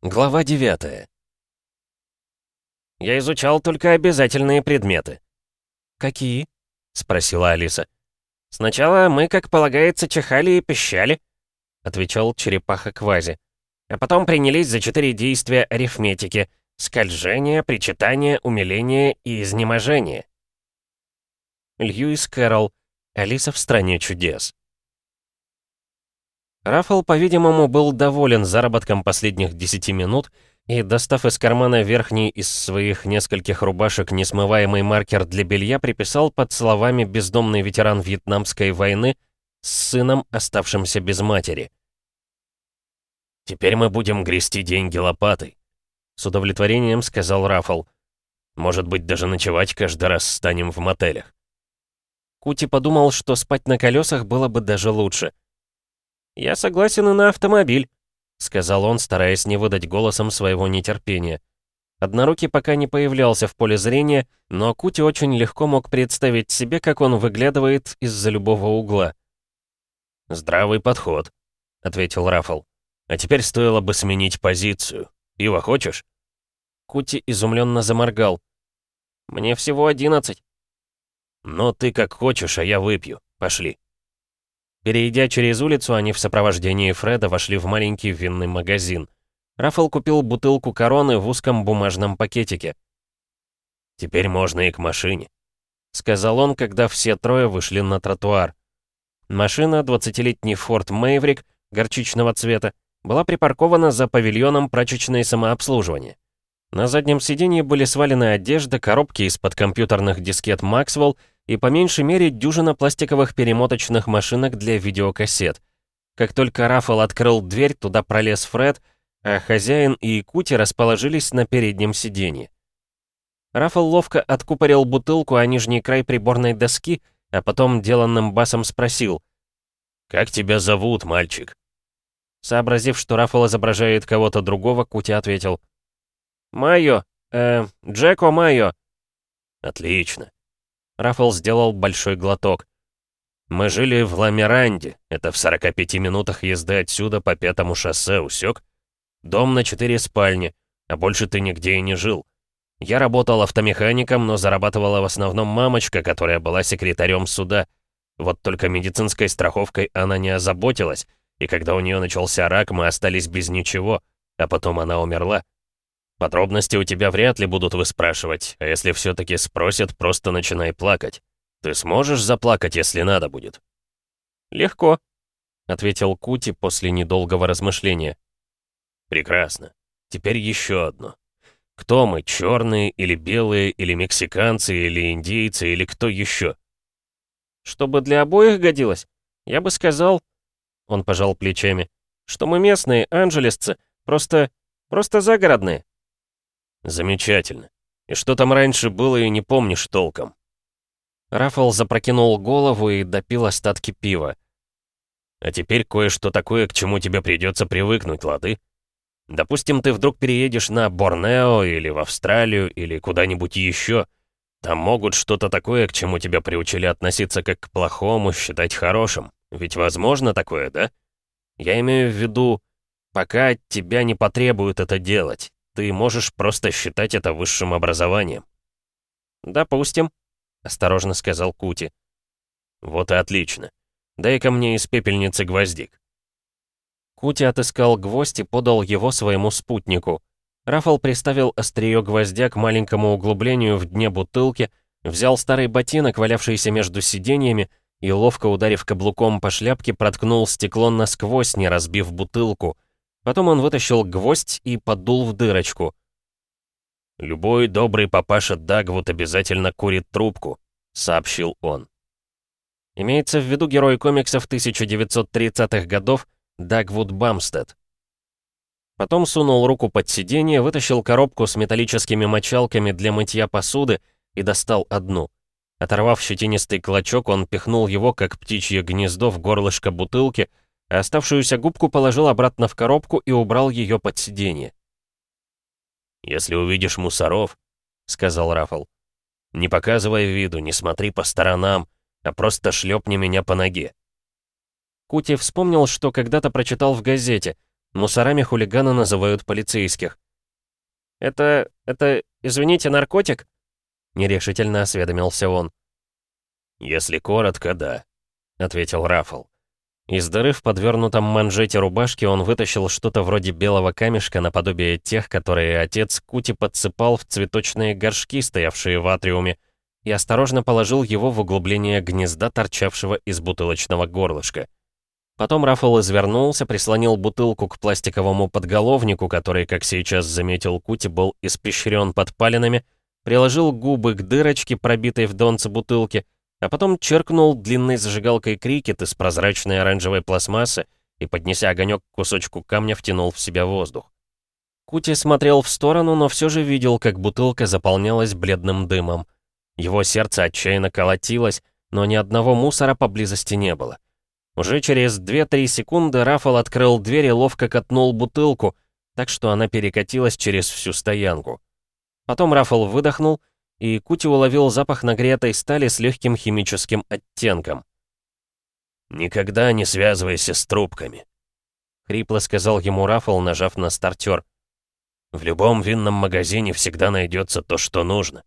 Глава 9 «Я изучал только обязательные предметы». «Какие?» — спросила Алиса. «Сначала мы, как полагается, чихали и пищали», — отвечал черепаха Квази. «А потом принялись за четыре действия арифметики — скольжение, причитание, умиление и изнеможение». Льюис Кэрролл. Алиса в стране чудес. Рафал, по-видимому, был доволен заработком последних 10 минут и, достав из кармана верхний из своих нескольких рубашек несмываемый маркер для белья, приписал под словами «бездомный ветеран Вьетнамской войны» с сыном, оставшимся без матери. «Теперь мы будем грести деньги лопатой», — с удовлетворением сказал Рафал. «Может быть, даже ночевать каждый раз станем в мотелях». Кути подумал, что спать на колесах было бы даже лучше — «Я согласен и на автомобиль», — сказал он, стараясь не выдать голосом своего нетерпения. Однорукий пока не появлялся в поле зрения, но Кути очень легко мог представить себе, как он выглядывает из-за любого угла. «Здравый подход», — ответил Рафал. «А теперь стоило бы сменить позицию. Пиво хочешь?» Кути изумленно заморгал. «Мне всего одиннадцать». «Но ты как хочешь, а я выпью. Пошли». Перейдя через улицу, они в сопровождении Фреда вошли в маленький винный магазин. Рафал купил бутылку короны в узком бумажном пакетике. «Теперь можно и к машине», — сказал он, когда все трое вышли на тротуар. Машина, 20-летний Ford Maverick, горчичного цвета, была припаркована за павильоном прачечной самообслуживания. На заднем сиденье были свалены одежда, коробки из-под компьютерных дискет Maxwell и по меньшей мере дюжина пластиковых перемоточных машинок для видеокассет. Как только Рафал открыл дверь, туда пролез Фред, а хозяин и Кути расположились на переднем сиденье. Рафал ловко откупорил бутылку о нижний край приборной доски, а потом деланным басом спросил. «Как тебя зовут, мальчик?» Сообразив, что Рафал изображает кого-то другого, Кути ответил. «Майо, э, Джеко Майо». «Отлично. Рафал сделал большой глоток. «Мы жили в Ламиранде, это в 45 минутах езды отсюда по пятому шоссе, усек? Дом на четыре спальни, а больше ты нигде и не жил. Я работал автомехаником, но зарабатывала в основном мамочка, которая была секретарем суда. Вот только медицинской страховкой она не озаботилась, и когда у нее начался рак, мы остались без ничего, а потом она умерла. Подробности у тебя вряд ли будут выспрашивать, а если все-таки спросят, просто начинай плакать. Ты сможешь заплакать, если надо будет?» «Легко», — ответил Кути после недолгого размышления. «Прекрасно. Теперь еще одно. Кто мы, черные или белые, или мексиканцы, или индейцы, или кто еще?» «Чтобы для обоих годилось, я бы сказал...» Он пожал плечами. «Что мы местные, анджелесцы, просто... просто загородные». «Замечательно. И что там раньше было и не помнишь толком?» Рафал запрокинул голову и допил остатки пива. «А теперь кое-что такое, к чему тебе придется привыкнуть, лады? Допустим, ты вдруг переедешь на Борнео или в Австралию или куда-нибудь еще. Там могут что-то такое, к чему тебя приучили относиться как к плохому, считать хорошим. Ведь возможно такое, да? Я имею в виду, пока тебя не потребуют это делать, ты можешь просто считать это высшим образованием. «Допустим», — осторожно сказал Кути. «Вот и отлично. Дай-ка мне из пепельницы гвоздик». Кути отыскал гвоздь и подал его своему спутнику. Рафал приставил острие гвоздя к маленькому углублению в дне бутылки, взял старый ботинок, валявшийся между сиденьями, и, ловко ударив каблуком по шляпке, проткнул стекло насквозь, не разбив бутылку — Потом он вытащил гвоздь и подул в дырочку. «Любой добрый папаша Дагвуд обязательно курит трубку», — сообщил он. Имеется в виду герой комиксов 1930-х годов Дагвуд Бамстед. Потом сунул руку под сиденье, вытащил коробку с металлическими мочалками для мытья посуды и достал одну. Оторвав щетинистый клочок, он пихнул его, как птичье гнездо, в горлышко бутылки — оставшуюся губку положил обратно в коробку и убрал ее под сиденье. «Если увидишь мусоров», — сказал Рафал, — «не показывай виду, не смотри по сторонам, а просто шлепни меня по ноге». Кути вспомнил, что когда-то прочитал в газете. Мусорами хулиганы называют полицейских. «Это... это... извините, наркотик?» Нерешительно осведомился он. «Если коротко, да», — ответил Рафл. Из дыры в подвернутом манжете рубашки он вытащил что-то вроде белого камешка наподобие тех, которые отец Кути подсыпал в цветочные горшки, стоявшие в атриуме, и осторожно положил его в углубление гнезда, торчавшего из бутылочного горлышка. Потом Рафал извернулся, прислонил бутылку к пластиковому подголовнику, который, как сейчас заметил Кути, был испещрен подпалинами, приложил губы к дырочке, пробитой в донце бутылки, а потом черкнул длинной зажигалкой крикет из прозрачной оранжевой пластмассы и, поднеся огонек к кусочку камня, втянул в себя воздух. Кути смотрел в сторону, но все же видел, как бутылка заполнялась бледным дымом. Его сердце отчаянно колотилось, но ни одного мусора поблизости не было. Уже через 2-3 секунды Рафал открыл дверь и ловко катнул бутылку, так что она перекатилась через всю стоянку. Потом Рафал выдохнул, и Кути уловил запах нагретой стали с легким химическим оттенком. «Никогда не связывайся с трубками», — хрипло сказал ему Рафал, нажав на стартер. «В любом винном магазине всегда найдется то, что нужно».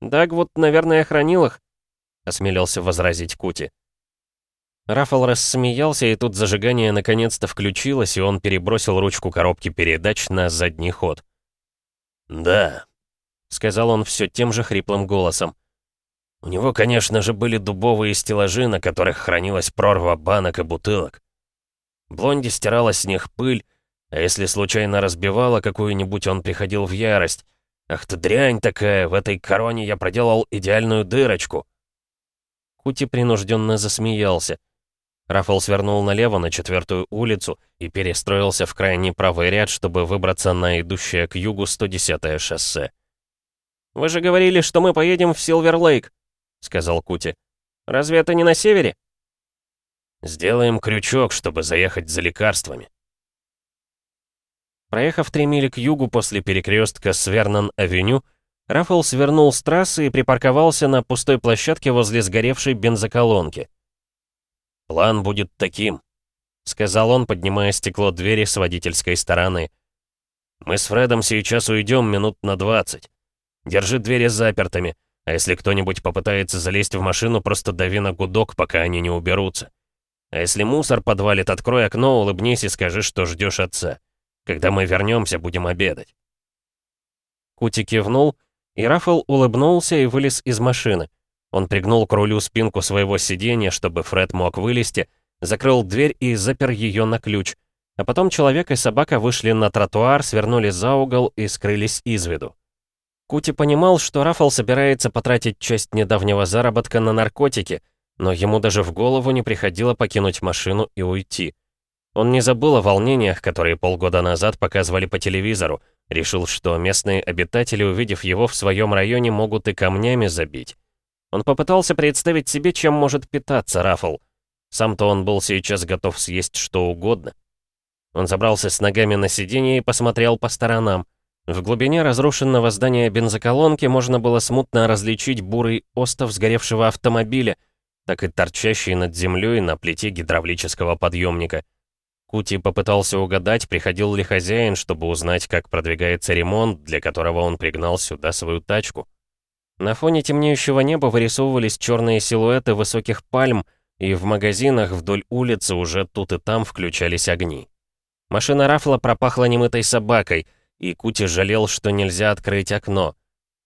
«Даг вот, наверное, хранил их», — осмелился возразить Кути. Рафал рассмеялся, и тут зажигание наконец-то включилось, и он перебросил ручку коробки передач на задний ход. «Да», — сказал он все тем же хриплым голосом. «У него, конечно же, были дубовые стеллажи, на которых хранилась прорва банок и бутылок. Блонди стирала с них пыль, а если случайно разбивала какую-нибудь, он приходил в ярость. «Ах ты дрянь такая, в этой короне я проделал идеальную дырочку!» Кути принужденно засмеялся. Рафал свернул налево на четвертую улицу и перестроился в крайний правый ряд, чтобы выбраться на идущее к югу 110-е шоссе. «Вы же говорили, что мы поедем в Силвер-Лейк», — сказал Кути. «Разве это не на севере?» «Сделаем крючок, чтобы заехать за лекарствами». Проехав три мили к югу после перекрестка с Вернон-авеню, Рафал свернул с трассы и припарковался на пустой площадке возле сгоревшей бензоколонки. «План будет таким», — сказал он, поднимая стекло двери с водительской стороны. «Мы с Фредом сейчас уйдем минут на двадцать. Держи двери запертыми, а если кто-нибудь попытается залезть в машину, просто дави на гудок, пока они не уберутся. А если мусор подвалит, открой окно, улыбнись и скажи, что ждешь отца. Когда мы вернемся, будем обедать». Кути кивнул, и Рафал улыбнулся и вылез из машины. Он пригнул к рулю спинку своего сиденья, чтобы Фред мог вылезти, закрыл дверь и запер ее на ключ. А потом человек и собака вышли на тротуар, свернули за угол и скрылись из виду. Кути понимал, что Рафал собирается потратить часть недавнего заработка на наркотики, но ему даже в голову не приходило покинуть машину и уйти. Он не забыл о волнениях, которые полгода назад показывали по телевизору, решил, что местные обитатели, увидев его в своем районе, могут и камнями забить. Он попытался представить себе, чем может питаться Рафл. Сам-то он был сейчас готов съесть что угодно. Он забрался с ногами на сиденье и посмотрел по сторонам. В глубине разрушенного здания бензоколонки можно было смутно различить бурый остов сгоревшего автомобиля, так и торчащий над землей на плите гидравлического подъемника. Кути попытался угадать, приходил ли хозяин, чтобы узнать, как продвигается ремонт, для которого он пригнал сюда свою тачку. На фоне темнеющего неба вырисовывались черные силуэты высоких пальм, и в магазинах вдоль улицы уже тут и там включались огни. Машина Рафла пропахла немытой собакой, и Кути жалел, что нельзя открыть окно.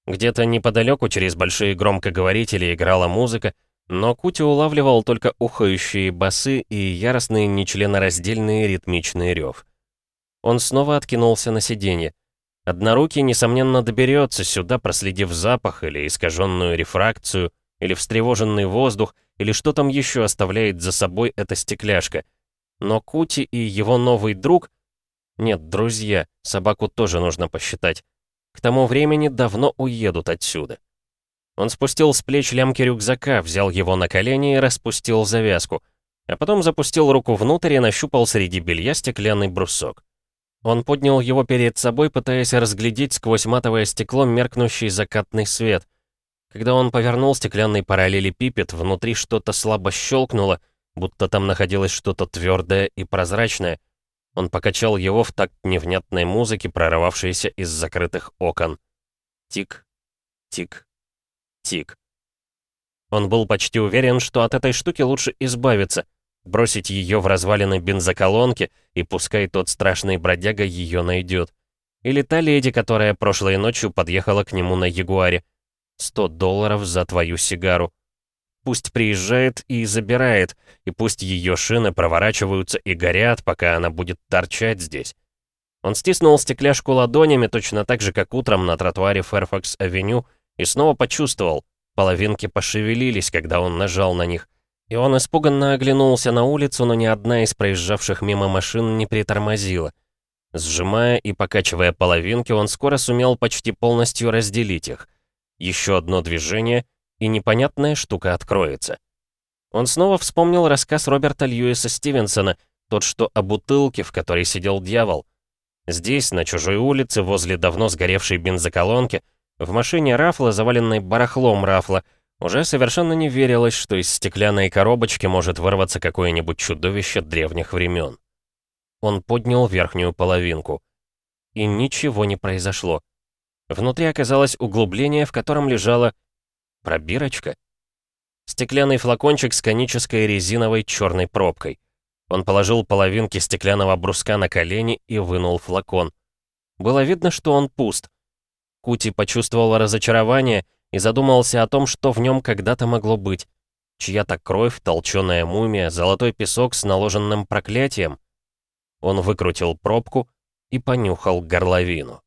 Где-то неподалеку через большие громкоговорители играла музыка, но Кути улавливал только ухающие басы и яростные нечленораздельные ритмичный рев. Он снова откинулся на сиденье. Однорукий, несомненно, доберется сюда, проследив запах или искаженную рефракцию, или встревоженный воздух, или что там еще оставляет за собой эта стекляшка. Но Кути и его новый друг... Нет, друзья, собаку тоже нужно посчитать. К тому времени давно уедут отсюда. Он спустил с плеч лямки рюкзака, взял его на колени и распустил завязку, а потом запустил руку внутрь и нащупал среди белья стеклянный брусок. Он поднял его перед собой, пытаясь разглядеть сквозь матовое стекло меркнущий закатный свет. Когда он повернул стеклянный параллелепипед, внутри что-то слабо щелкнуло, будто там находилось что-то твердое и прозрачное. Он покачал его в такт невнятной музыки, прорывавшейся из закрытых окон. Тик, тик, тик. Он был почти уверен, что от этой штуки лучше избавиться, бросить ее в развалины бензоколонки, и пускай тот страшный бродяга ее найдет. Или та леди, которая прошлой ночью подъехала к нему на Ягуаре. Сто долларов за твою сигару. Пусть приезжает и забирает, и пусть ее шины проворачиваются и горят, пока она будет торчать здесь. Он стиснул стекляшку ладонями, точно так же, как утром на тротуаре Фэрфакс-авеню, и снова почувствовал, половинки пошевелились, когда он нажал на них. И он испуганно оглянулся на улицу, но ни одна из проезжавших мимо машин не притормозила. Сжимая и покачивая половинки, он скоро сумел почти полностью разделить их. Еще одно движение — и непонятная штука откроется. Он снова вспомнил рассказ Роберта Льюиса Стивенсона, тот, что о бутылке, в которой сидел дьявол. Здесь, на чужой улице, возле давно сгоревшей бензоколонки, в машине Рафла, заваленной барахлом Рафла, уже совершенно не верилось, что из стеклянной коробочки может вырваться какое-нибудь чудовище древних времен. Он поднял верхнюю половинку. И ничего не произошло. Внутри оказалось углубление, в котором лежала Пробирочка? Стеклянный флакончик с конической резиновой черной пробкой. Он положил половинки стеклянного бруска на колени и вынул флакон. Было видно, что он пуст. Кути почувствовал разочарование и задумался о том, что в нем когда-то могло быть. Чья-то кровь, толченая мумия, золотой песок с наложенным проклятием. Он выкрутил пробку и понюхал горловину.